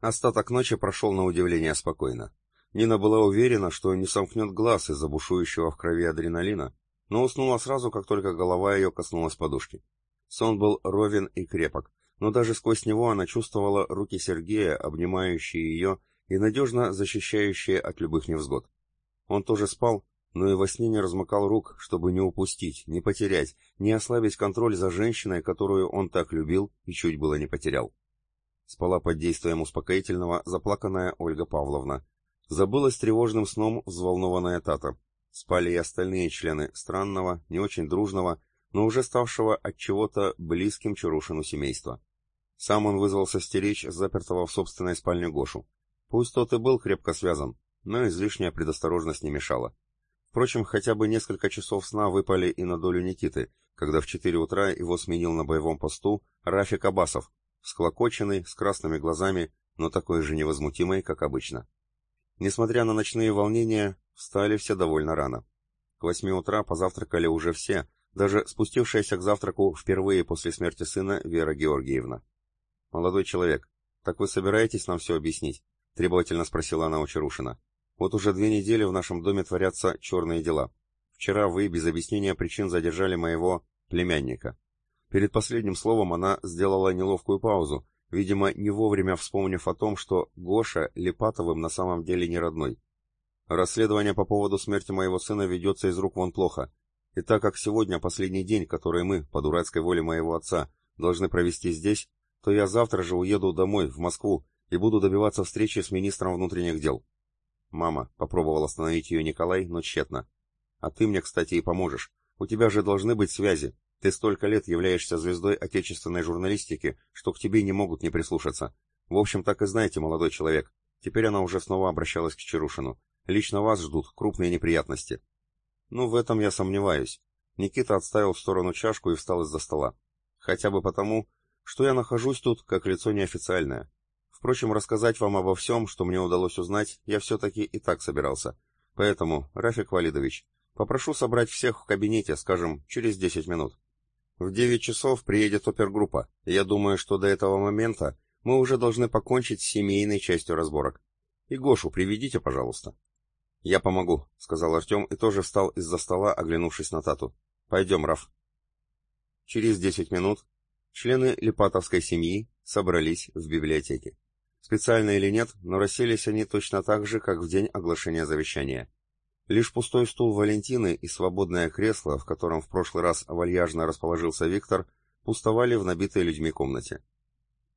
Остаток ночи прошел на удивление спокойно. Нина была уверена, что не сомкнет глаз из-за бушующего в крови адреналина, но уснула сразу, как только голова ее коснулась подушки. Сон был ровен и крепок, но даже сквозь него она чувствовала руки Сергея, обнимающие ее и надежно защищающие от любых невзгод. Он тоже спал, но и во сне не размыкал рук, чтобы не упустить, не потерять, не ослабить контроль за женщиной, которую он так любил и чуть было не потерял. Спала под действием успокоительного заплаканная Ольга Павловна. Забылась тревожным сном взволнованная Тата. Спали и остальные члены странного, не очень дружного, но уже ставшего от чего-то близким Чарушину семейства. Сам он вызвался стеречь запертого в собственной спальне Гошу. Пусть тот и был крепко связан, но излишняя предосторожность не мешала. Впрочем, хотя бы несколько часов сна выпали и на долю Никиты, когда в четыре утра его сменил на боевом посту Рафик Абасов, всклокоченный, с красными глазами, но такой же невозмутимый, как обычно. Несмотря на ночные волнения, встали все довольно рано. К восьми утра позавтракали уже все, даже спустившаяся к завтраку впервые после смерти сына Вера Георгиевна. «Молодой человек, так вы собираетесь нам все объяснить?» — требовательно спросила она у Чарушина. «Вот уже две недели в нашем доме творятся черные дела. Вчера вы без объяснения причин задержали моего племянника. Перед последним словом она сделала неловкую паузу, видимо, не вовремя вспомнив о том, что Гоша Липатовым на самом деле не родной. Расследование по поводу смерти моего сына ведется из рук вон плохо. И так как сегодня последний день, который мы, по дурацкой воле моего отца, должны провести здесь, то я завтра же уеду домой, в Москву, и буду добиваться встречи с министром внутренних дел. Мама, попробовал остановить ее Николай, но тщетно. А ты мне, кстати, и поможешь. У тебя же должны быть связи. Ты столько лет являешься звездой отечественной журналистики, что к тебе не могут не прислушаться. В общем, так и знаете, молодой человек. Теперь она уже снова обращалась к Чарушину. Лично вас ждут крупные неприятности. Ну, в этом я сомневаюсь. Никита отставил в сторону чашку и встал из-за стола. Хотя бы потому, что я нахожусь тут как лицо неофициальное. Впрочем, рассказать вам обо всем, что мне удалось узнать, я все-таки и так собирался. Поэтому, Рафик Валидович, попрошу собрать всех в кабинете, скажем, через 10 минут. В девять часов приедет опергруппа, я думаю, что до этого момента мы уже должны покончить с семейной частью разборок. И Гошу приведите, пожалуйста. Я помогу, сказал Артем и тоже встал из-за стола, оглянувшись на Тату. Пойдем, Раф. Через десять минут члены Липатовской семьи собрались в библиотеке. Специально или нет, но расселись они точно так же, как в день оглашения завещания. Лишь пустой стул Валентины и свободное кресло, в котором в прошлый раз вальяжно расположился Виктор, пустовали в набитой людьми комнате.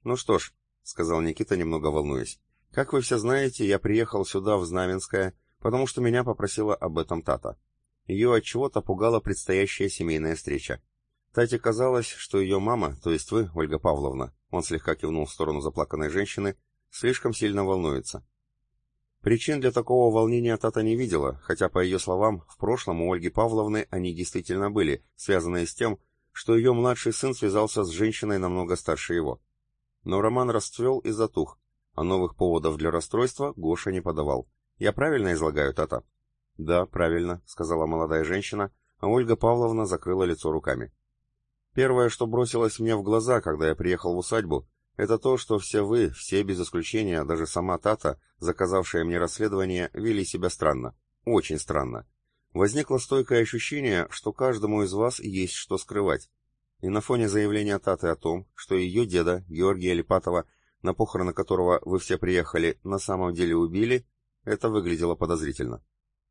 «Ну что ж», — сказал Никита, немного волнуясь, — «как вы все знаете, я приехал сюда, в Знаменское, потому что меня попросила об этом Тата. Ее от чего-то пугала предстоящая семейная встреча. Тате казалось, что ее мама, то есть вы, Ольга Павловна, он слегка кивнул в сторону заплаканной женщины, слишком сильно волнуется. Причин для такого волнения Тата не видела, хотя, по ее словам, в прошлом у Ольги Павловны они действительно были, связанные с тем, что ее младший сын связался с женщиной намного старше его. Но роман расцвел и затух, а новых поводов для расстройства Гоша не подавал. Я правильно излагаю, Тата? Да, правильно, сказала молодая женщина, а Ольга Павловна закрыла лицо руками. Первое, что бросилось мне в глаза, когда я приехал в усадьбу, это то, что все вы, все без исключения, даже сама Тата, заказавшая мне расследование, вели себя странно. Очень странно. Возникло стойкое ощущение, что каждому из вас есть что скрывать. И на фоне заявления Таты о том, что ее деда, Георгия Липатова, на похороны которого вы все приехали, на самом деле убили, это выглядело подозрительно.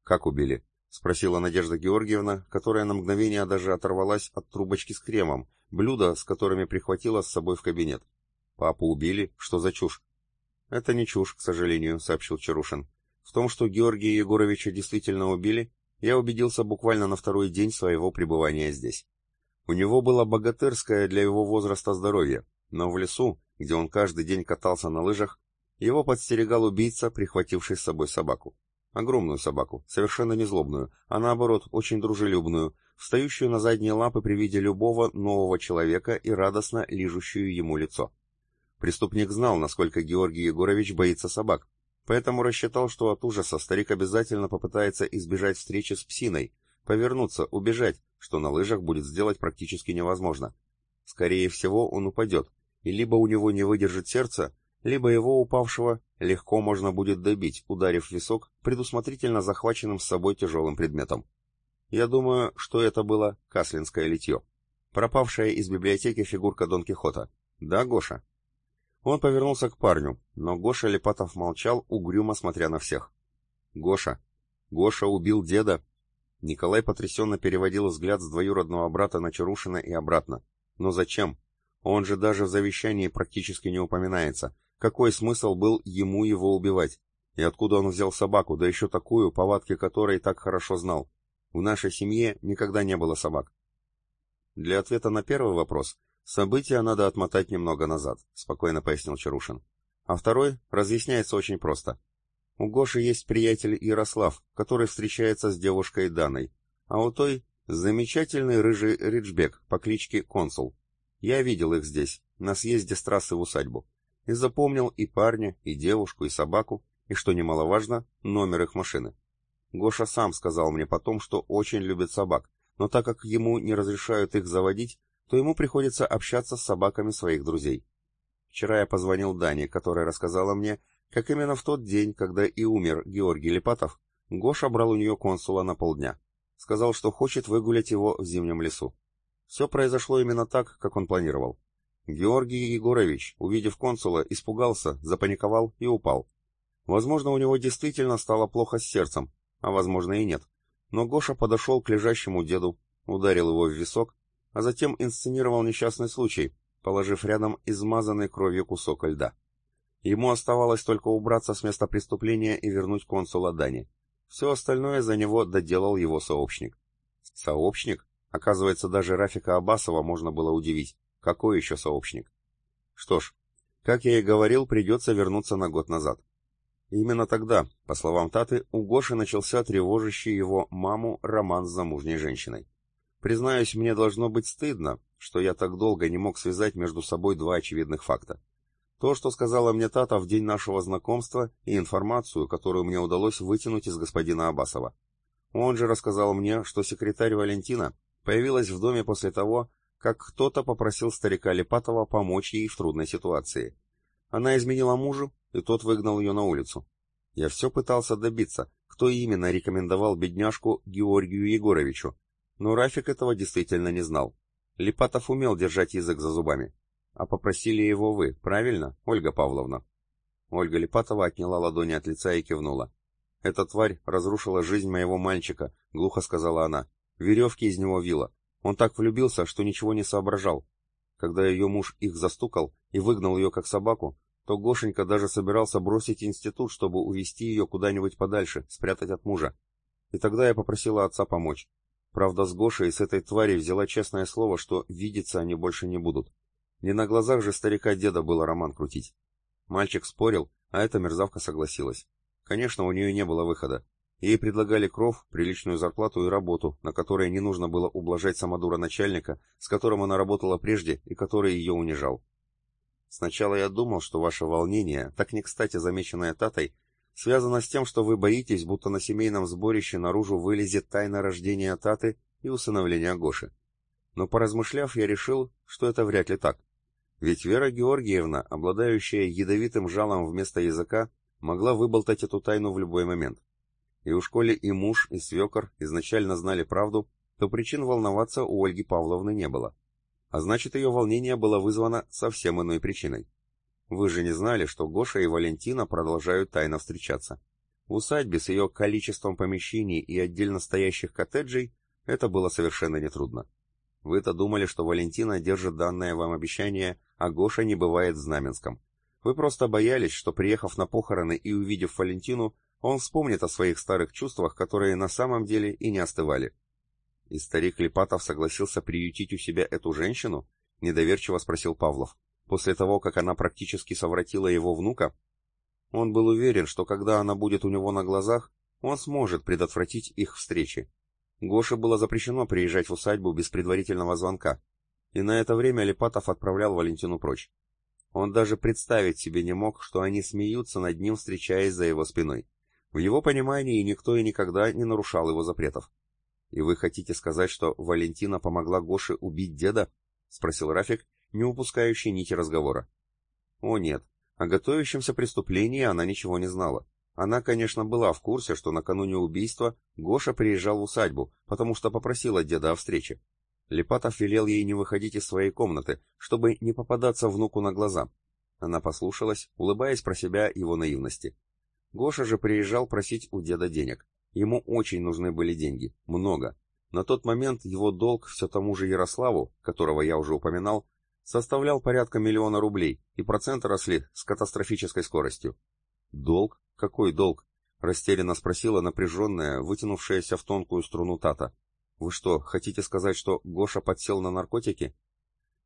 «Как убили?» — спросила Надежда Георгиевна, которая на мгновение даже оторвалась от трубочки с кремом, блюда, с которыми прихватила с собой в кабинет. Папу убили? Что за чушь? Это не чушь, к сожалению, сообщил Чарушин. В том, что Георгия Егоровича действительно убили, я убедился буквально на второй день своего пребывания здесь. У него было богатырское для его возраста здоровье, но в лесу, где он каждый день катался на лыжах, его подстерегал убийца, прихвативший с собой собаку. Огромную собаку, совершенно не злобную, а наоборот, очень дружелюбную, встающую на задние лапы при виде любого нового человека и радостно лижущую ему лицо. Преступник знал, насколько Георгий Егорович боится собак, поэтому рассчитал, что от ужаса старик обязательно попытается избежать встречи с псиной, повернуться, убежать, что на лыжах будет сделать практически невозможно. Скорее всего, он упадет, и либо у него не выдержит сердце, либо его упавшего легко можно будет добить, ударив висок предусмотрительно захваченным с собой тяжелым предметом. Я думаю, что это было каслинское литье. Пропавшая из библиотеки фигурка Дон Кихота. Да, Гоша? Он повернулся к парню, но Гоша Лепатов молчал, угрюмо смотря на всех. «Гоша! Гоша убил деда!» Николай потрясенно переводил взгляд с двоюродного брата на Чарушина и обратно. «Но зачем? Он же даже в завещании практически не упоминается. Какой смысл был ему его убивать? И откуда он взял собаку, да еще такую, повадки которой так хорошо знал? В нашей семье никогда не было собак. Для ответа на первый вопрос события надо отмотать немного назад, спокойно пояснил Чарушин. А второй разъясняется очень просто. У Гоши есть приятель Ярослав, который встречается с девушкой Даной, а у той замечательный рыжий Риджбек по кличке Консул. Я видел их здесь, на съезде с трассы в усадьбу, и запомнил и парня, и девушку, и собаку, и, что немаловажно, номер их машины. Гоша сам сказал мне потом, что очень любит собак, но так как ему не разрешают их заводить, то ему приходится общаться с собаками своих друзей. Вчера я позвонил Дане, которая рассказала мне, как именно в тот день, когда и умер Георгий Липатов, Гоша брал у нее консула на полдня. Сказал, что хочет выгулять его в зимнем лесу. Все произошло именно так, как он планировал. Георгий Егорович, увидев консула, испугался, запаниковал и упал. Возможно, у него действительно стало плохо с сердцем, а возможно и нет. Но Гоша подошел к лежащему деду, ударил его в висок, а затем инсценировал несчастный случай, положив рядом измазанный кровью кусок льда. Ему оставалось только убраться с места преступления и вернуть консула Дани. Все остальное за него доделал его сообщник. Сообщник? Оказывается, даже Рафика Абасова можно было удивить. Какой еще сообщник? Что ж, как я и говорил, придется вернуться на год назад. Именно тогда, по словам Таты, у Гоши начался тревожащий его маму роман с замужней женщиной. Признаюсь, мне должно быть стыдно, что я так долго не мог связать между собой два очевидных факта. То, что сказала мне Тата в день нашего знакомства, и информацию, которую мне удалось вытянуть из господина Абасова. Он же рассказал мне, что секретарь Валентина появилась в доме после того, как кто-то попросил старика Липатова помочь ей в трудной ситуации. Она изменила мужу, и тот выгнал ее на улицу. Я все пытался добиться, кто именно рекомендовал бедняжку Георгию Егоровичу, но Рафик этого действительно не знал. Липатов умел держать язык за зубами. А попросили его вы, правильно, Ольга Павловна? Ольга Липатова отняла ладони от лица и кивнула. «Эта тварь разрушила жизнь моего мальчика», — глухо сказала она. «Веревки из него вила. Он так влюбился, что ничего не соображал. Когда ее муж их застукал и выгнал ее как собаку, то Гошенька даже собирался бросить институт, чтобы увести ее куда-нибудь подальше, спрятать от мужа. И тогда я попросила отца помочь. Правда, с Гошей с этой твари взяла честное слово, что видеться они больше не будут. Не на глазах же старика-деда было роман крутить. Мальчик спорил, а эта мерзавка согласилась. Конечно, у нее не было выхода. Ей предлагали кров, приличную зарплату и работу, на которой не нужно было ублажать самодура начальника, с которым она работала прежде и который ее унижал. Сначала я думал, что ваше волнение, так не кстати замеченное Татой, связано с тем, что вы боитесь, будто на семейном сборище наружу вылезет тайна рождения Таты и усыновления Гоши. Но поразмышляв, я решил, что это вряд ли так. Ведь Вера Георгиевна, обладающая ядовитым жалом вместо языка, могла выболтать эту тайну в любой момент. И уж коли и муж, и свекор изначально знали правду, то причин волноваться у Ольги Павловны не было. А значит, ее волнение было вызвано совсем иной причиной. Вы же не знали, что Гоша и Валентина продолжают тайно встречаться. В усадьбе с ее количеством помещений и отдельно стоящих коттеджей это было совершенно нетрудно. Вы-то думали, что Валентина держит данное вам обещание, а Гоша не бывает в Знаменском. Вы просто боялись, что, приехав на похороны и увидев Валентину, он вспомнит о своих старых чувствах, которые на самом деле и не остывали. И старик Липатов согласился приютить у себя эту женщину? Недоверчиво спросил Павлов. После того, как она практически совратила его внука? Он был уверен, что когда она будет у него на глазах, он сможет предотвратить их встречи. Гоше было запрещено приезжать в усадьбу без предварительного звонка, и на это время Липатов отправлял Валентину прочь. Он даже представить себе не мог, что они смеются над ним, встречаясь за его спиной. В его понимании никто и никогда не нарушал его запретов. «И вы хотите сказать, что Валентина помогла Гоше убить деда?» — спросил Рафик, не упускающий нити разговора. «О нет, О готовящемся преступлении она ничего не знала. Она, конечно, была в курсе, что накануне убийства Гоша приезжал в усадьбу, потому что попросила деда о встрече. Липатов велел ей не выходить из своей комнаты, чтобы не попадаться внуку на глаза. Она послушалась, улыбаясь про себя его наивности. Гоша же приезжал просить у деда денег. Ему очень нужны были деньги, много. На тот момент его долг все тому же Ярославу, которого я уже упоминал, составлял порядка миллиона рублей, и проценты росли с катастрофической скоростью. «Долг? Какой долг?» — растерянно спросила напряженная, вытянувшаяся в тонкую струну Тата. «Вы что, хотите сказать, что Гоша подсел на наркотики?»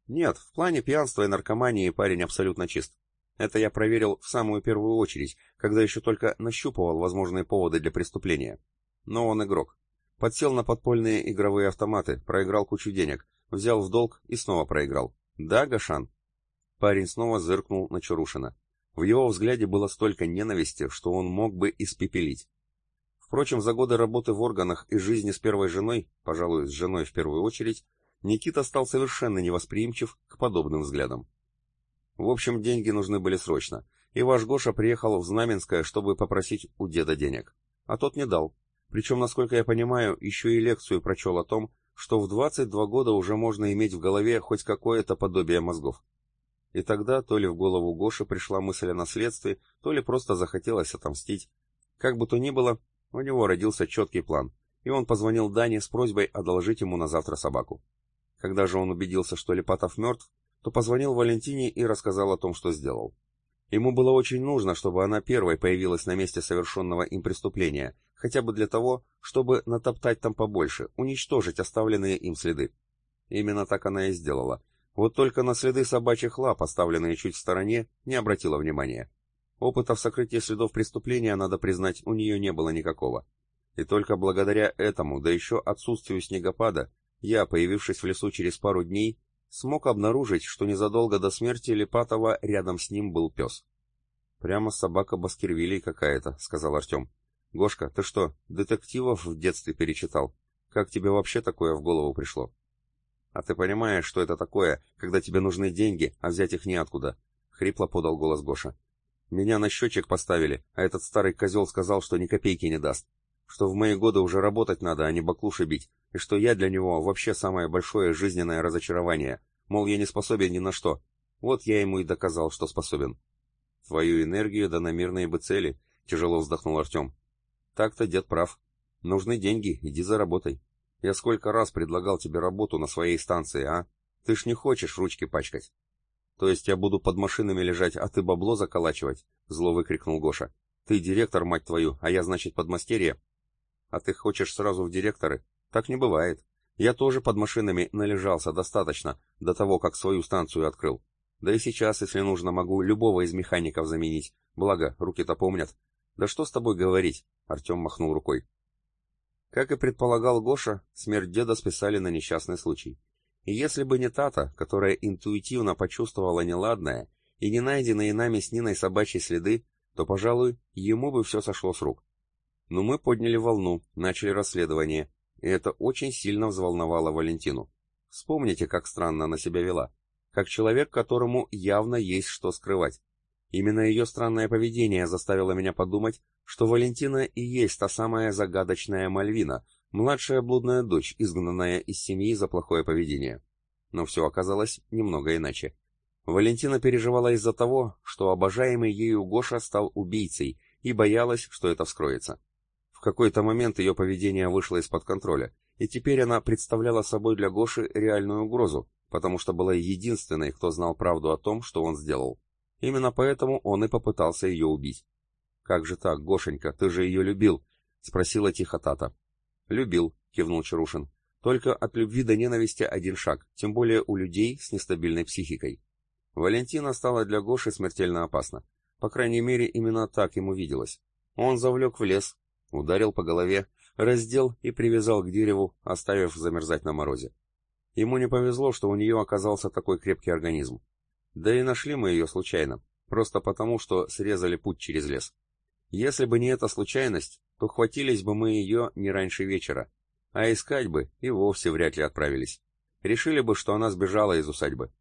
«Нет, в плане пьянства и наркомании парень абсолютно чист. Это я проверил в самую первую очередь, когда еще только нащупывал возможные поводы для преступления. Но он игрок. Подсел на подпольные игровые автоматы, проиграл кучу денег, взял в долг и снова проиграл. Да, Гашан? Парень снова зыркнул на Чарушина. В его взгляде было столько ненависти, что он мог бы испепелить. Впрочем, за годы работы в органах и жизни с первой женой, пожалуй, с женой в первую очередь, Никита стал совершенно невосприимчив к подобным взглядам. В общем, деньги нужны были срочно, и ваш Гоша приехал в Знаменское, чтобы попросить у деда денег. А тот не дал. Причем, насколько я понимаю, еще и лекцию прочел о том, что в 22 года уже можно иметь в голове хоть какое-то подобие мозгов. И тогда то ли в голову Гоши пришла мысль о наследстве, то ли просто захотелось отомстить. Как бы то ни было, у него родился четкий план, и он позвонил Дане с просьбой одолжить ему на завтра собаку. Когда же он убедился, что Лепатов мертв, то позвонил Валентине и рассказал о том, что сделал. Ему было очень нужно, чтобы она первой появилась на месте совершенного им преступления, хотя бы для того, чтобы натоптать там побольше, уничтожить оставленные им следы. Именно так она и сделала. Вот только на следы собачьих лап, оставленные чуть в стороне, не обратила внимания. Опыта в сокрытии следов преступления, надо признать, у нее не было никакого. И только благодаря этому, да еще отсутствию снегопада, я, появившись в лесу через пару дней, смог обнаружить, что незадолго до смерти Липатова рядом с ним был пес. «Прямо собака Баскервилей какая-то», — сказал Артем. «Гошка, ты что, детективов в детстве перечитал? Как тебе вообще такое в голову пришло?» «А ты понимаешь, что это такое, когда тебе нужны деньги, а взять их неоткуда?» — хрипло подал голос Гоша. «Меня на счетчик поставили, а этот старый козел сказал, что ни копейки не даст. Что в мои годы уже работать надо, а не баклуши бить, и что я для него вообще самое большое жизненное разочарование, мол, я не способен ни на что. Вот я ему и доказал, что способен. Твою энергию да на мирные бы цели, тяжело вздохнул Артем. Так-то дед прав. Нужны деньги, иди заработай. Я сколько раз предлагал тебе работу на своей станции, а? Ты ж не хочешь ручки пачкать. То есть я буду под машинами лежать, а ты бабло заколачивать? Зло выкрикнул Гоша. Ты директор, мать твою, а я, значит, подмастерье? А ты хочешь сразу в директоры? Так не бывает. Я тоже под машинами належался достаточно до того, как свою станцию открыл. Да и сейчас, если нужно, могу любого из механиков заменить. Благо, руки-то помнят. Да что с тобой говорить? Артем махнул рукой. Как и предполагал Гоша, смерть деда списали на несчастный случай. И если бы не Тата, которая интуитивно почувствовала неладное, и не найденные нами с Ниной собачьи следы, то, пожалуй, ему бы все сошло с рук. Но мы подняли волну, начали расследование, и это очень сильно взволновало Валентину. Вспомните, как странно она себя вела. Как человек, которому явно есть что скрывать. Именно ее странное поведение заставило меня подумать, что Валентина и есть та самая загадочная Мальвина, младшая блудная дочь, изгнанная из семьи за плохое поведение. Но все оказалось немного иначе. Валентина переживала из-за того, что обожаемый ею Гоша стал убийцей и боялась, что это вскроется какой-то момент ее поведение вышло из-под контроля, и теперь она представляла собой для Гоши реальную угрозу, потому что была единственной, кто знал правду о том, что он сделал. Именно поэтому он и попытался ее убить. «Как же так, Гошенька, ты же ее любил?» — спросила тихо Тата. «Любил», — кивнул Чарушин. «Только от любви до ненависти один шаг, тем более у людей с нестабильной психикой». Валентина стала для Гоши смертельно опасна. По крайней мере, именно так ему виделось. Он завлек в лес, Ударил по голове, раздел и привязал к дереву, оставив замерзать на морозе. Ему не повезло, что у нее оказался такой крепкий организм. Да и нашли мы ее случайно, просто потому, что срезали путь через лес. Если бы не эта случайность, то хватились бы мы ее не раньше вечера, а искать бы и вовсе вряд ли отправились. Решили бы, что она сбежала из усадьбы.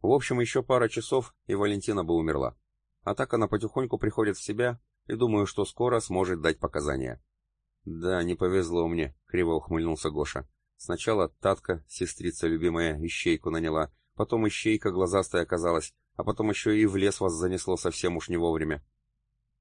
В общем, еще пара часов, и Валентина бы умерла. А так она потихоньку приходит в себя и думаю, что скоро сможет дать показания. Да, не повезло мне, криво ухмыльнулся Гоша. Сначала Татка, сестрица любимая, ищейку наняла, потом ищейка глазастая оказалась, а потом еще и в лес вас занесло совсем уж не вовремя.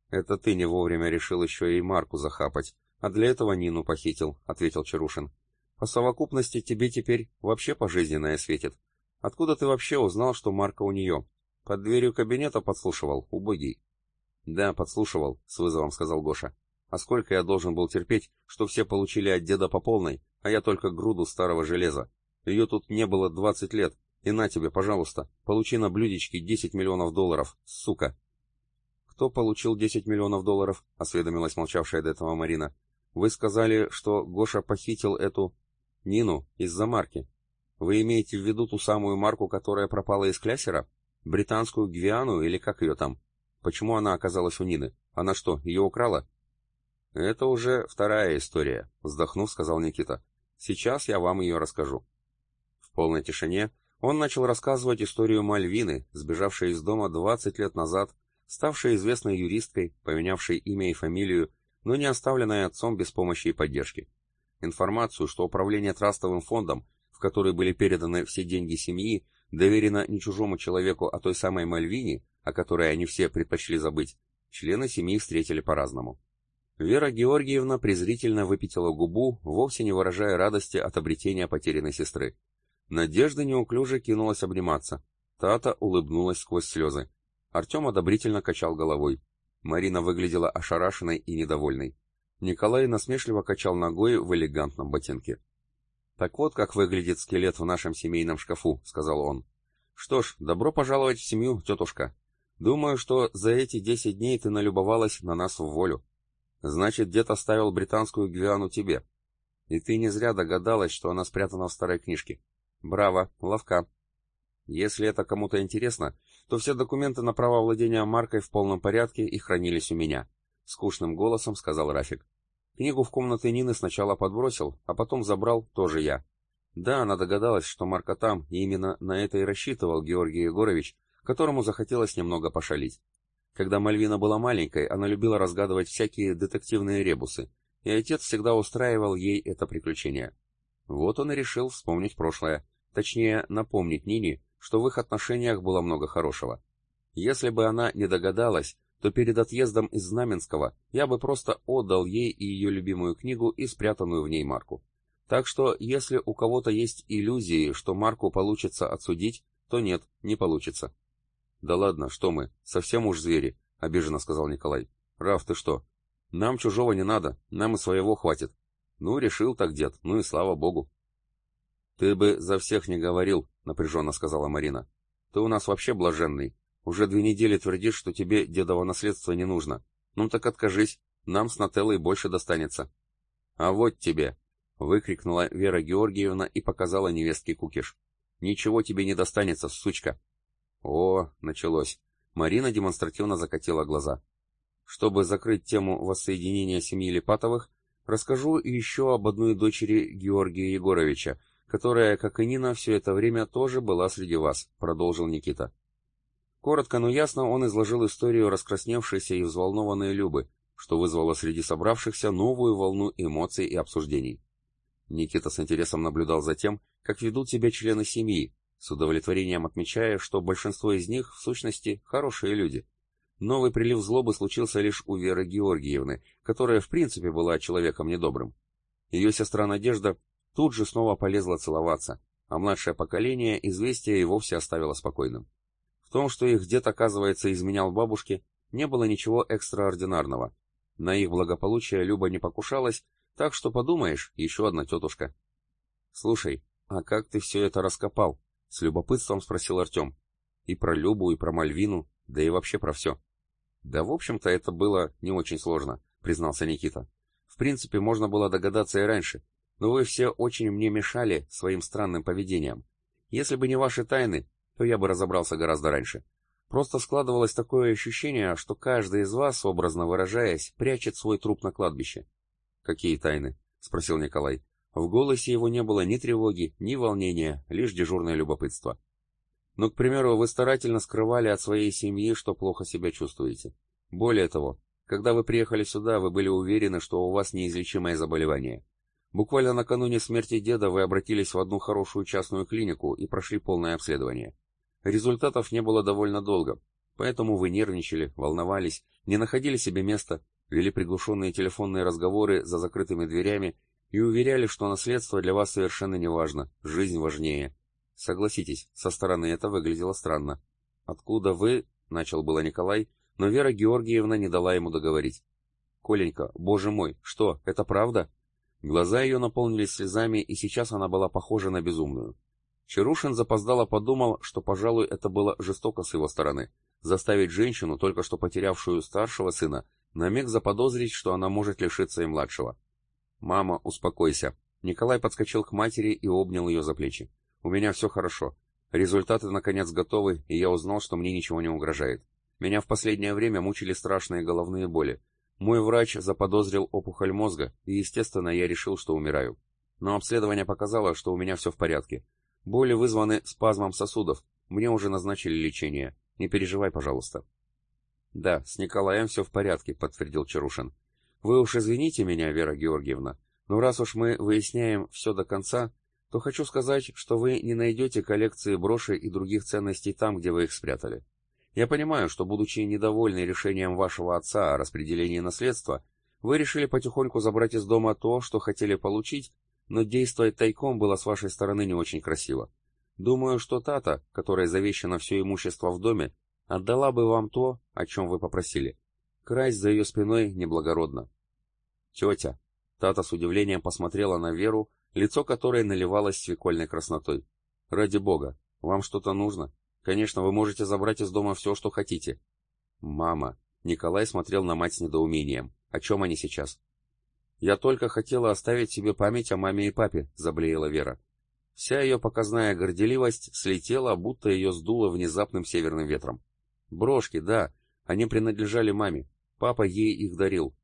Это ты не вовремя решил еще и Марку захапать, а для этого Нину похитил, ответил Чарушин. По совокупности тебе теперь вообще пожизненное светит. Откуда ты вообще узнал, что Марка у нее? Под дверью кабинета подслушивал, убогий. Да, подслушивал, с вызовом сказал Гоша. А сколько я должен был терпеть, что все получили от деда по полной, а я только груду старого железа. Ее тут не было двадцать лет, и на тебе, пожалуйста, получи на блюдечке десять миллионов долларов, сука. Кто получил десять миллионов долларов? осведомилась молчавшая до этого Марина. Вы сказали, что Гоша похитил эту Нину из-за марки. Вы имеете в виду ту самую марку, которая пропала из клясера? Британскую Гвиану или как ее там? Почему она оказалась у Нины? Она что, ее украла? Это уже вторая история, вздохнув, сказал Никита. Сейчас я вам ее расскажу. В полной тишине он начал рассказывать историю Мальвины, сбежавшей из дома 20 лет назад, ставшей известной юристкой, поменявшей имя и фамилию, но не оставленной отцом без помощи и поддержки. Информацию, что управление трастовым фондом, в который были переданы все деньги семьи, доверено не чужому человеку, а той самой Мальвине, о которой они все предпочли забыть, члены семьи встретили по-разному. Вера Георгиевна презрительно выпятила губу, вовсе не выражая радости от обретения потерянной сестры. Надежда неуклюже кинулась обниматься. Тата улыбнулась сквозь слезы. Артем одобрительно качал головой. Марина выглядела ошарашенной и недовольной. Николай насмешливо качал ногой в элегантном ботинке. «Так вот, как выглядит скелет в нашем семейном шкафу», — сказал он. «Что ж, добро пожаловать в семью, тетушка. Думаю, что за эти десять дней ты налюбовалась на нас в волю. Значит, дед оставил британскую Гвиану тебе. И ты не зря догадалась, что она спрятана в старой книжке. Браво, ловка. Если это кому-то интересно, то все документы на право владения маркой в полном порядке и хранились у меня скучным голосом сказал Рафик. Книгу в комнаты Нины сначала подбросил, а потом забрал тоже я. Да, она догадалась, что Марка там, и именно на это и рассчитывал Георгий Егорович, которому захотелось немного пошалить. Когда Мальвина была маленькой, она любила разгадывать всякие детективные ребусы, и отец всегда устраивал ей это приключение. Вот он и решил вспомнить прошлое, точнее, напомнить Нине, что в их отношениях было много хорошего. Если бы она не догадалась, то перед отъездом из Знаменского я бы просто отдал ей и ее любимую книгу и спрятанную в ней марку. Так что, если у кого-то есть иллюзии, что марку получится отсудить, то нет, не получится. Да ладно, что мы, совсем уж звери, обиженно сказал Николай. Раф, ты что? Нам чужого не надо, нам и своего хватит. Ну, решил так дед, ну и слава богу. Ты бы за всех не говорил, напряженно сказала Марина. Ты у нас вообще блаженный, уже две недели твердишь, что тебе дедово наследство не нужно. Ну так откажись, нам с Нателлой больше достанется. А вот тебе, выкрикнула Вера Георгиевна и показала невестке кукиш. Ничего тебе не достанется, сучка. О, началось. Марина демонстративно закатила глаза. Чтобы закрыть тему воссоединения семьи Липатовых, расскажу еще об одной дочери Георгия Егоровича, которая, как и Нина, все это время тоже была среди вас, продолжил Никита. Коротко, но ясно он изложил историю раскрасневшейся и взволнованной Любы, что вызвало среди собравшихся новую волну эмоций и обсуждений. Никита с интересом наблюдал за тем, как ведут себя члены семьи, с удовлетворением отмечая, что большинство из них, в сущности, хорошие люди. Новый прилив злобы случился лишь у Веры Георгиевны, которая в принципе была человеком недобрым. Ее сестра Надежда тут же снова полезла целоваться, а младшее поколение известие и вовсе оставило спокойным. В том, что их дед, оказывается, изменял бабушке, не было ничего экстраординарного. На их благополучие Люба не покушалась, так что подумаешь, еще одна тетушка. «Слушай, а как ты все это раскопал?» — с любопытством спросил Артем. «И про Любу, и про Мальвину, да и вообще про все». «Да, в общем-то, это было не очень сложно», — признался Никита. «В принципе, можно было догадаться и раньше, но вы все очень мне мешали своим странным поведением. Если бы не ваши тайны, то я бы разобрался гораздо раньше. Просто складывалось такое ощущение, что каждый из вас, образно выражаясь, прячет свой труп на кладбище. «Какие тайны?» — спросил Николай. В голосе его не было ни тревоги, ни волнения, лишь дежурное любопытство. Но, к примеру, вы старательно скрывали от своей семьи, что плохо себя чувствуете. Более того, когда вы приехали сюда, вы были уверены, что у вас неизлечимое заболевание. Буквально накануне смерти деда вы обратились в одну хорошую частную клинику и прошли полное обследование. Результатов не было довольно долго, поэтому вы нервничали, волновались, не находили себе места, вели приглушенные телефонные разговоры за закрытыми дверями и уверяли, что наследство для вас совершенно не важно, жизнь важнее. Согласитесь, со стороны это выглядело странно. «Откуда вы?» — начал было Николай, но Вера Георгиевна не дала ему договорить. «Коленька, боже мой, что, это правда?» Глаза ее наполнились слезами, и сейчас она была похожа на безумную. Чарушин запоздало подумал, что, пожалуй, это было жестоко с его стороны, заставить женщину, только что потерявшую старшего сына, на миг заподозрить, что она может лишиться и младшего. «Мама, успокойся». Николай подскочил к матери и обнял ее за плечи. «У меня все хорошо. Результаты, наконец, готовы, и я узнал, что мне ничего не угрожает. Меня в последнее время мучили страшные головные боли. Мой врач заподозрил опухоль мозга, и, естественно, я решил, что умираю. Но обследование показало, что у меня все в порядке. Боли вызваны спазмом сосудов. Мне уже назначили лечение. Не переживай, пожалуйста. Да, с Николаем все в порядке, подтвердил Чарушин. Вы уж извините меня, Вера Георгиевна, но раз уж мы выясняем все до конца, то хочу сказать, что вы не найдете коллекции брошей и других ценностей там, где вы их спрятали. Я понимаю, что, будучи недовольны решением вашего отца о распределении наследства, вы решили потихоньку забрать из дома то, что хотели получить, но действовать тайком было с вашей стороны не очень красиво. Думаю, что Тата, которая завещана все имущество в доме, отдала бы вам то, о чем вы попросили. Красть за ее спиной неблагородно. Тетя. Тата с удивлением посмотрела на Веру, лицо которой наливалось свекольной краснотой. Ради бога, вам что-то нужно? Конечно, вы можете забрать из дома все, что хотите. Мама. Николай смотрел на мать с недоумением. О чем они сейчас? Я только хотела оставить себе память о маме и папе, заблеяла Вера. Вся ее показная горделивость слетела, будто ее сдуло внезапным северным ветром. Брошки, да, они принадлежали маме. Папа ей их дарил.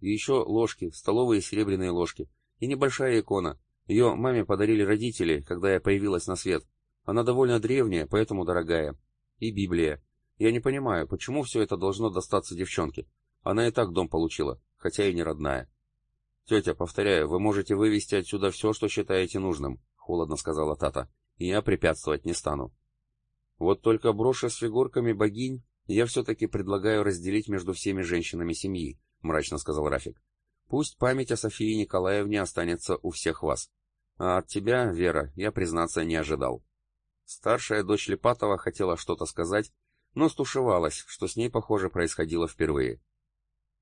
И еще ложки, столовые серебряные ложки. И небольшая икона. Ее маме подарили родители, когда я появилась на свет. Она довольно древняя, поэтому дорогая. И Библия. Я не понимаю, почему все это должно достаться девчонке. Она и так дом получила, хотя и не родная. Тетя, повторяю, вы можете вывести отсюда все, что считаете нужным, холодно сказала Тата, и я препятствовать не стану. Вот только броши с фигурками богинь я все-таки предлагаю разделить между всеми женщинами семьи, мрачно сказал Рафик. Пусть память о Софии Николаевне останется у всех вас. А от тебя, Вера, я, признаться, не ожидал. Старшая дочь Липатова хотела что-то сказать, но стушевалась, что с ней, похоже, происходило впервые.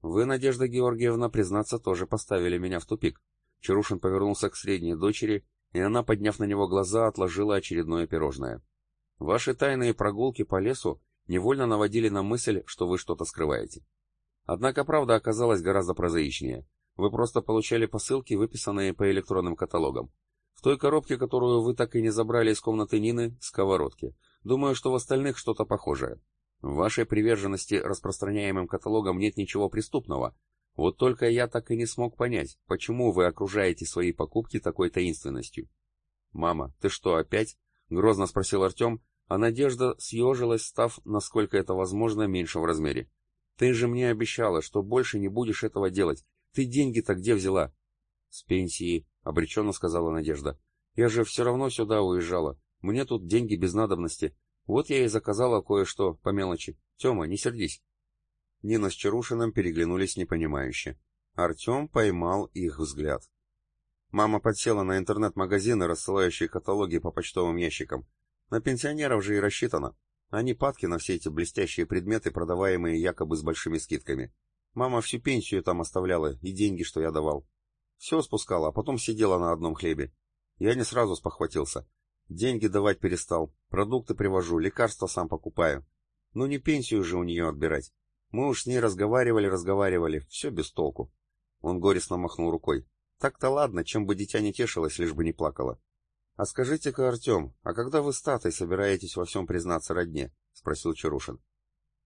«Вы, Надежда Георгиевна, признаться, тоже поставили меня в тупик». Чарушин повернулся к средней дочери, и она, подняв на него глаза, отложила очередное пирожное. «Ваши тайные прогулки по лесу невольно наводили на мысль, что вы что-то скрываете. Однако правда оказалась гораздо прозаичнее. Вы просто получали посылки, выписанные по электронным каталогам. В той коробке, которую вы так и не забрали из комнаты Нины, сковородки. Думаю, что в остальных что-то похожее. В вашей приверженности распространяемым каталогам нет ничего преступного. Вот только я так и не смог понять, почему вы окружаете свои покупки такой таинственностью. «Мама, ты что, опять?» — грозно спросил Артем, а Надежда съежилась, став, насколько это возможно, меньше в размере. «Ты же мне обещала, что больше не будешь этого делать. Ты деньги-то где взяла?» «С пенсии», — обреченно сказала Надежда. «Я же все равно сюда уезжала. Мне тут деньги без надобности. Вот я и заказала кое-что по мелочи. Тема, не сердись». Нина с Чарушиным переглянулись непонимающе. Артем поймал их взгляд. Мама подсела на интернет-магазины, рассылающие каталоги по почтовым ящикам. На пенсионеров же и рассчитано. Они падки на все эти блестящие предметы, продаваемые якобы с большими скидками. Мама всю пенсию там оставляла и деньги, что я давал. Все спускала, а потом сидела на одном хлебе. Я не сразу спохватился. Деньги давать перестал, продукты привожу, лекарства сам покупаю. Ну не пенсию же у нее отбирать. Мы уж с ней разговаривали, разговаривали, все без толку. Он горестно махнул рукой. Так-то ладно, чем бы дитя не тешилось, лишь бы не плакало. А скажите-ка, Артем, а когда вы с Татой собираетесь во всем признаться родне? Спросил Чарушин.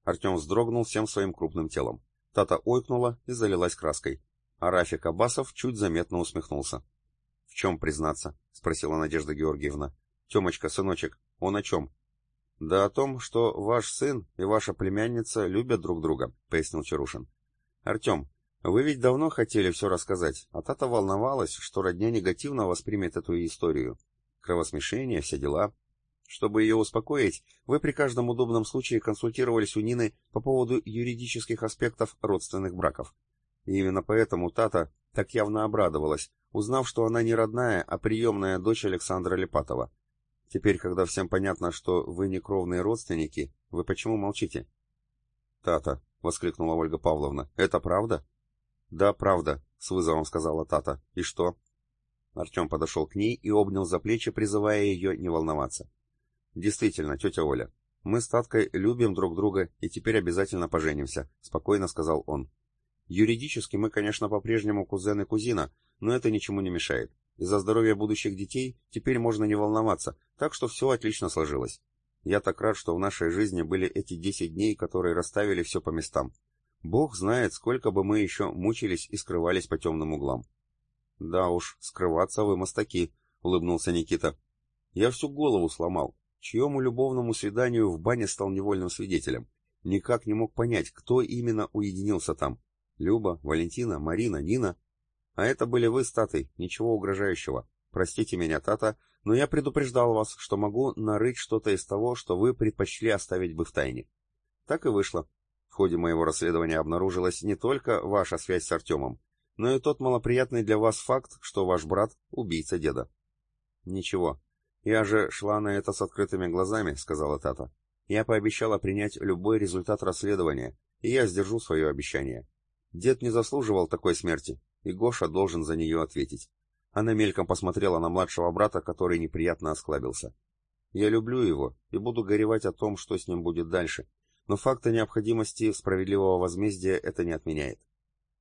Артем вздрогнул всем своим крупным телом. Тата ойкнула и залилась краской. А Рафик Абасов чуть заметно усмехнулся. — В чем признаться? — спросила Надежда Георгиевна. — Темочка, сыночек, он о чем? — Да о том, что ваш сын и ваша племянница любят друг друга, пояснил Чарушин. Артем, вы ведь давно хотели все рассказать, а Тата волновалась, что родня негативно воспримет эту историю. Кровосмешение, все дела. Чтобы ее успокоить, вы при каждом удобном случае консультировались у Нины по поводу юридических аспектов родственных браков. И именно поэтому Тата так явно обрадовалась, узнав, что она не родная, а приемная дочь Александра Лепатова. Теперь, когда всем понятно, что вы не кровные родственники, вы почему молчите? «Тата», — воскликнула Ольга Павловна, — «это правда?» «Да, правда», — с вызовом сказала Тата. «И что?» Артем подошел к ней и обнял за плечи, призывая ее не волноваться. «Действительно, тетя Оля, мы с Таткой любим друг друга и теперь обязательно поженимся», — спокойно сказал он. «Юридически мы, конечно, по-прежнему кузен и кузина, но это ничему не мешает. Из-за здоровья будущих детей теперь можно не волноваться, так что все отлично сложилось. Я так рад, что в нашей жизни были эти десять дней, которые расставили все по местам. Бог знает, сколько бы мы еще мучились и скрывались по темным углам. Да уж, скрываться вы мастаки, улыбнулся Никита. Я всю голову сломал. Чьему любовному свиданию в бане стал невольным свидетелем. Никак не мог понять, кто именно уединился там. Люба, Валентина, Марина, Нина. А это были вы с Татой, ничего угрожающего. Простите меня, Тата, но я предупреждал вас, что могу нарыть что-то из того, что вы предпочли оставить бы в тайне. Так и вышло. В ходе моего расследования обнаружилась не только ваша связь с Артемом, но и тот малоприятный для вас факт, что ваш брат — убийца деда. Ничего, я же шла на это с открытыми глазами, сказала Тата. Я пообещала принять любой результат расследования, и я сдержу свое обещание. Дед не заслуживал такой смерти, и Гоша должен за нее ответить. Она мельком посмотрела на младшего брата, который неприятно осклабился. «Я люблю его и буду горевать о том, что с ним будет дальше, но факта необходимости справедливого возмездия это не отменяет.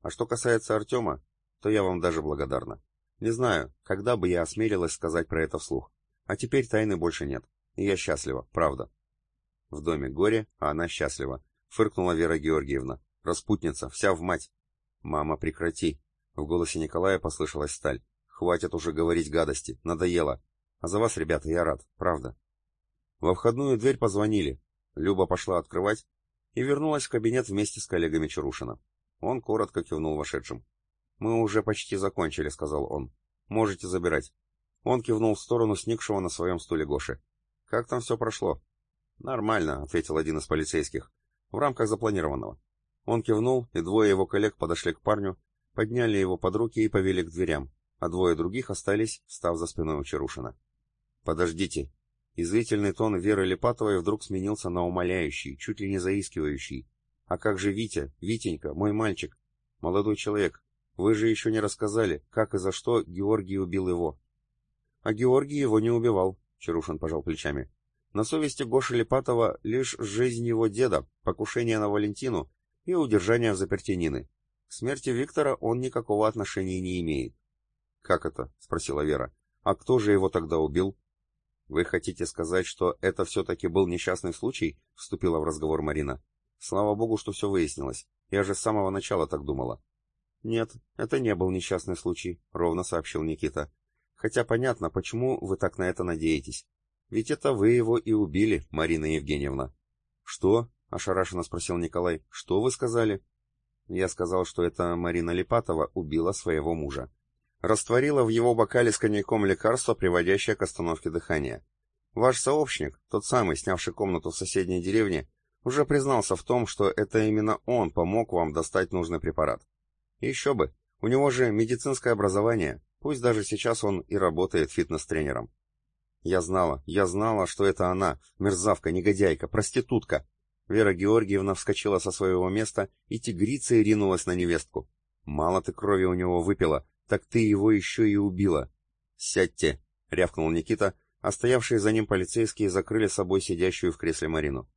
А что касается Артема, то я вам даже благодарна. Не знаю, когда бы я осмелилась сказать про это вслух. А теперь тайны больше нет, и я счастлива, правда». В доме горе, а она счастлива, фыркнула Вера Георгиевна. Распутница, вся в мать. «Мама, прекрати!» В голосе Николая послышалась сталь. «Хватит уже говорить гадости, надоело. А за вас, ребята, я рад, правда». Во входную дверь позвонили. Люба пошла открывать и вернулась в кабинет вместе с коллегами Чарушина. Он коротко кивнул вошедшим. «Мы уже почти закончили», — сказал он. «Можете забирать». Он кивнул в сторону сникшего на своем стуле Гоши. «Как там все прошло?» «Нормально», — ответил один из полицейских. «В рамках запланированного». Он кивнул, и двое его коллег подошли к парню, подняли его под руки и повели к дверям, а двое других остались, встав за спиной у Чарушина. «Подождите!» Извительный тон Веры Лепатовой вдруг сменился на умоляющий, чуть ли не заискивающий. «А как же Витя, Витенька, мой мальчик? Молодой человек, вы же еще не рассказали, как и за что Георгий убил его». «А Георгий его не убивал», — Чарушин пожал плечами. «На совести Гоши Лепатова лишь жизнь его деда, покушение на Валентину и удержание в заперти. К смерти Виктора он никакого отношения не имеет. «Как это?» — спросила Вера. «А кто же его тогда убил?» «Вы хотите сказать, что это все-таки был несчастный случай?» — вступила в разговор Марина. «Слава богу, что все выяснилось. Я же с самого начала так думала». «Нет, это не был несчастный случай», — ровно сообщил Никита. «Хотя понятно, почему вы так на это надеетесь. Ведь это вы его и убили, Марина Евгеньевна». «Что?» — ошарашенно спросил Николай. «Что вы сказали?» Я сказал, что это Марина Липатова убила своего мужа. Растворила в его бокале с коньяком лекарство, приводящее к остановке дыхания. Ваш сообщник, тот самый, снявший комнату в соседней деревне, уже признался в том, что это именно он помог вам достать нужный препарат. еще бы, у него же медицинское образование, пусть даже сейчас он и работает фитнес-тренером. Я знала, я знала, что это она, мерзавка, негодяйка, проститутка, Вера Георгиевна вскочила со своего места и тигрицей ринулась на невестку. «Мало ты крови у него выпила, так ты его еще и убила!» «Сядьте!» — рявкнул Никита, а стоявшие за ним полицейские закрыли собой сидящую в кресле Марину.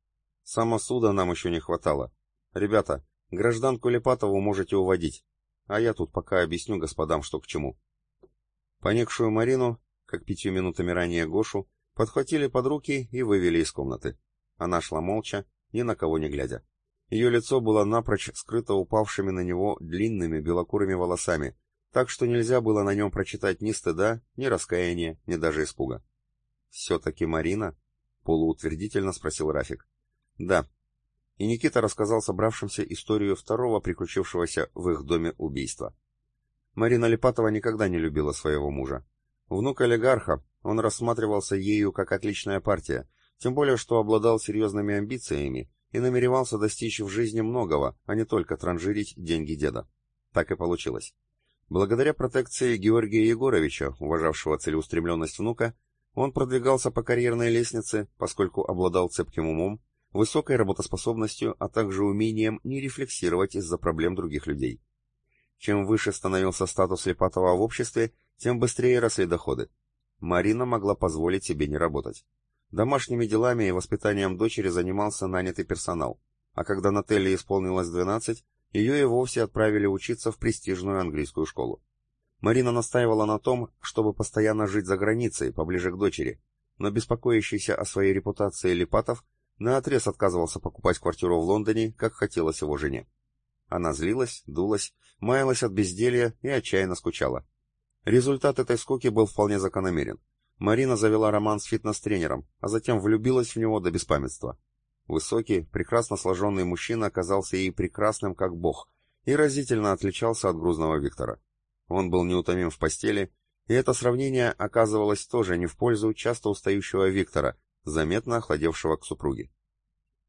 «Самосуда нам еще не хватало. Ребята, гражданку Лепатову можете уводить, а я тут пока объясню господам, что к чему». Поникшую Марину, как пятью минутами ранее Гошу, подхватили под руки и вывели из комнаты. Она шла молча, ни на кого не глядя. Ее лицо было напрочь скрыто упавшими на него длинными белокурыми волосами, так что нельзя было на нем прочитать ни стыда, ни раскаяния, ни даже испуга. «Все-таки Марина?» — полуутвердительно спросил Рафик. «Да». И Никита рассказал собравшимся историю второго приключившегося в их доме убийства. Марина Липатова никогда не любила своего мужа. Внук олигарха, он рассматривался ею как отличная партия, тем более что обладал серьезными амбициями и намеревался достичь в жизни многого, а не только транжирить деньги деда. Так и получилось. Благодаря протекции Георгия Егоровича, уважавшего целеустремленность внука, он продвигался по карьерной лестнице, поскольку обладал цепким умом, высокой работоспособностью, а также умением не рефлексировать из-за проблем других людей. Чем выше становился статус Липатова в обществе, тем быстрее росли доходы. Марина могла позволить себе не работать. Домашними делами и воспитанием дочери занимался нанятый персонал, а когда Нателле исполнилось 12, ее и вовсе отправили учиться в престижную английскую школу. Марина настаивала на том, чтобы постоянно жить за границей, поближе к дочери, но беспокоящийся о своей репутации Липатов наотрез отказывался покупать квартиру в Лондоне, как хотелось его жене. Она злилась, дулась, маялась от безделья и отчаянно скучала. Результат этой скуки был вполне закономерен. Марина завела роман с фитнес-тренером, а затем влюбилась в него до беспамятства. Высокий, прекрасно сложенный мужчина оказался ей прекрасным как бог и разительно отличался от грузного Виктора. Он был неутомим в постели, и это сравнение оказывалось тоже не в пользу часто устающего Виктора, заметно охладевшего к супруге.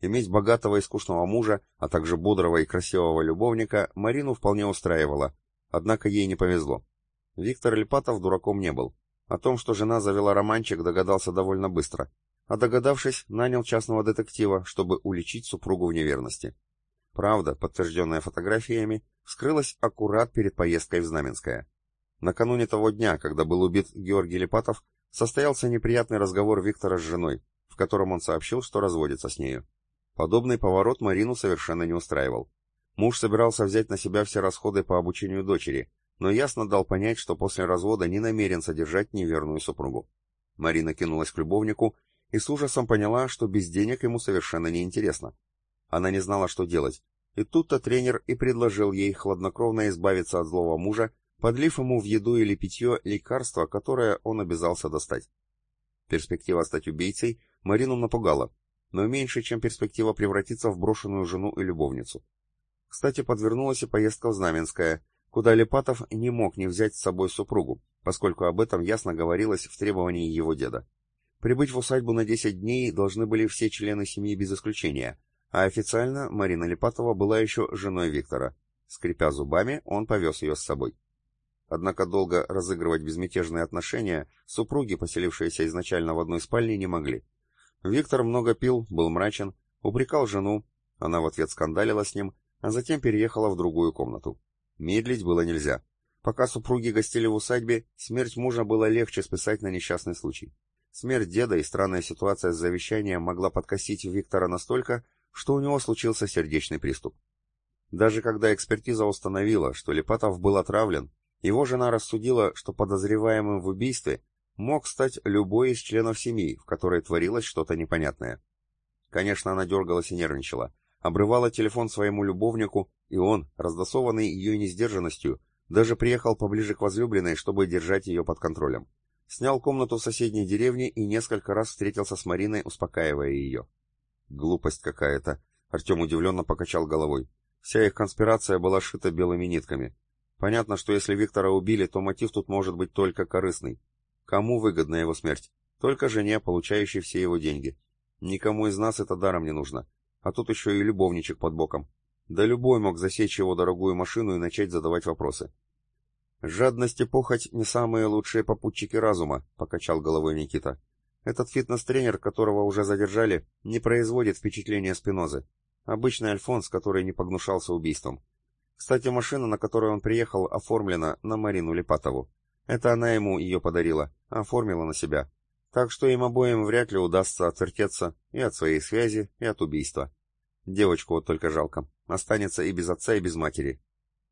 Иметь богатого и скучного мужа, а также бодрого и красивого любовника Марину вполне устраивало, однако ей не повезло. Виктор Липатов дураком не был. О том, что жена завела романчик, догадался довольно быстро, а догадавшись, нанял частного детектива, чтобы уличить супругу в неверности. Правда, подтвержденная фотографиями, вскрылась аккурат перед поездкой в Знаменское. Накануне того дня, когда был убит Георгий Липатов, состоялся неприятный разговор Виктора с женой, в котором он сообщил, что разводится с нею. Подобный поворот Марину совершенно не устраивал. Муж собирался взять на себя все расходы по обучению дочери, но ясно дал понять, что после развода не намерен содержать неверную супругу. Марина кинулась к любовнику и с ужасом поняла, что без денег ему совершенно не интересно. Она не знала, что делать, и тут-то тренер и предложил ей хладнокровно избавиться от злого мужа, подлив ему в еду или питье лекарство, которое он обязался достать. Перспектива стать убийцей Марину напугала, но меньше, чем перспектива превратиться в брошенную жену и любовницу. Кстати, подвернулась и поездка в Знаменское, куда Лепатов не мог не взять с собой супругу, поскольку об этом ясно говорилось в требовании его деда. Прибыть в усадьбу на 10 дней должны были все члены семьи без исключения, а официально Марина Лепатова была еще женой Виктора. Скрипя зубами, он повез ее с собой. Однако долго разыгрывать безмятежные отношения супруги, поселившиеся изначально в одной спальне, не могли. Виктор много пил, был мрачен, упрекал жену, она в ответ скандалила с ним, а затем переехала в другую комнату. Медлить было нельзя. Пока супруги гостили в усадьбе, смерть мужа было легче списать на несчастный случай. Смерть деда и странная ситуация с завещанием могла подкосить Виктора настолько, что у него случился сердечный приступ. Даже когда экспертиза установила, что Липатов был отравлен, его жена рассудила, что подозреваемым в убийстве мог стать любой из членов семьи, в которой творилось что-то непонятное. Конечно, она дергалась и нервничала, обрывала телефон своему любовнику, и он, раздосованный ее несдержанностью, даже приехал поближе к возлюбленной, чтобы держать ее под контролем. Снял комнату в соседней деревне и несколько раз встретился с Мариной, успокаивая ее. Глупость какая-то. Артем удивленно покачал головой. Вся их конспирация была сшита белыми нитками. Понятно, что если Виктора убили, то мотив тут может быть только корыстный. Кому выгодна его смерть? Только жене, получающей все его деньги. Никому из нас это даром не нужно. А тут еще и любовничек под боком. Да любой мог засечь его дорогую машину и начать задавать вопросы. «Жадность и похоть не самые лучшие попутчики разума», — покачал головой Никита. «Этот фитнес-тренер, которого уже задержали, не производит впечатления Спинозы. Обычный Альфонс, который не погнушался убийством. Кстати, машина, на которой он приехал, оформлена на Марину Липатову. Это она ему ее подарила, оформила на себя. Так что им обоим вряд ли удастся отвертеться и от своей связи, и от убийства. Девочку вот только жалко. Останется и без отца, и без матери.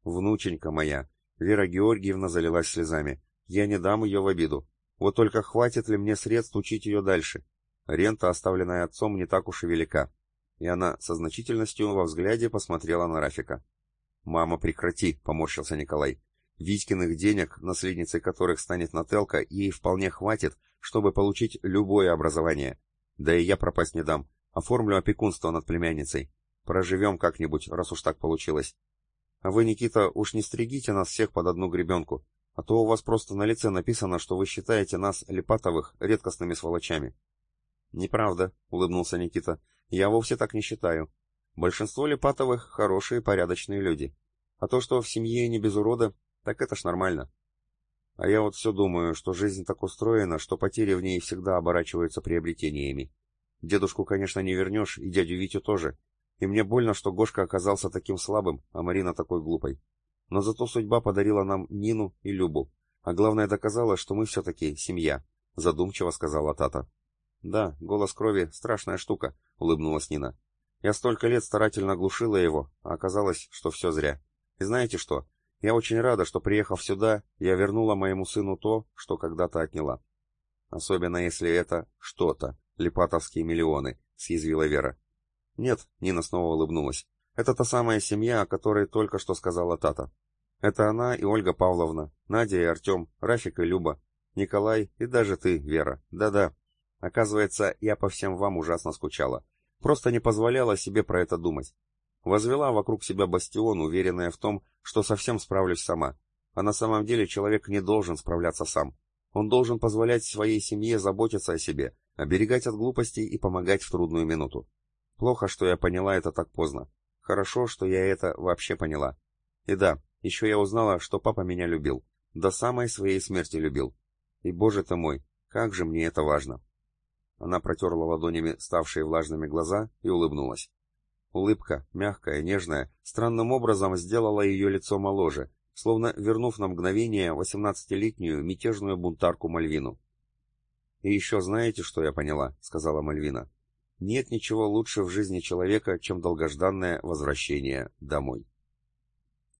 Внученька моя. Вера Георгиевна залилась слезами. Я не дам ее в обиду. Вот только хватит ли мне средств учить ее дальше? Рента, оставленная отцом, не так уж и велика. И она со значительностью во взгляде посмотрела на Рафика. «Мама, прекрати!» — поморщился Николай. Витькиных денег, наследницей которых станет Нателка, ей вполне хватит, чтобы получить любое образование. Да и я пропасть не дам. Оформлю опекунство над племянницей. Проживем как-нибудь, раз уж так получилось. А вы, Никита, уж не стригите нас всех под одну гребенку, а то у вас просто на лице написано, что вы считаете нас, Липатовых, редкостными сволочами. Неправда, улыбнулся Никита. Я вовсе так не считаю. Большинство Липатовых — хорошие, порядочные люди. А то, что в семье не без урода, так это ж нормально. А я вот все думаю, что жизнь так устроена, что потери в ней всегда оборачиваются приобретениями. Дедушку, конечно, не вернешь, и дядю Витю тоже. И мне больно, что Гошка оказался таким слабым, а Марина такой глупой. Но зато судьба подарила нам Нину и Любу. А главное доказала, что мы все-таки семья, задумчиво сказала Тата. Да, голос крови — страшная штука, улыбнулась Нина. Я столько лет старательно глушила его, а оказалось, что все зря. И знаете что? Я очень рада, что, приехав сюда, я вернула моему сыну то, что когда-то отняла. Особенно если это что-то, липатовские миллионы, съязвила Вера. Нет, Нина снова улыбнулась. Это та самая семья, о которой только что сказала Тата. Это она и Ольга Павловна, Надя и Артем, Рафик и Люба, Николай и даже ты, Вера. Да-да. Оказывается, я по всем вам ужасно скучала. Просто не позволяла себе про это думать. Возвела вокруг себя бастион, уверенная в том, что совсем справлюсь сама. А на самом деле человек не должен справляться сам. Он должен позволять своей семье заботиться о себе, оберегать от глупостей и помогать в трудную минуту. Плохо, что я поняла это так поздно. Хорошо, что я это вообще поняла. И да, еще я узнала, что папа меня любил. До самой своей смерти любил. И, боже ты мой, как же мне это важно. Она протерла ладонями ставшие влажными глаза и улыбнулась. Улыбка, мягкая, нежная, странным образом сделала ее лицо моложе, словно вернув на мгновение восемнадцатилетнюю мятежную бунтарку Мальвину. «И еще знаете, что я поняла?» — сказала Мальвина. «Нет ничего лучше в жизни человека, чем долгожданное возвращение домой».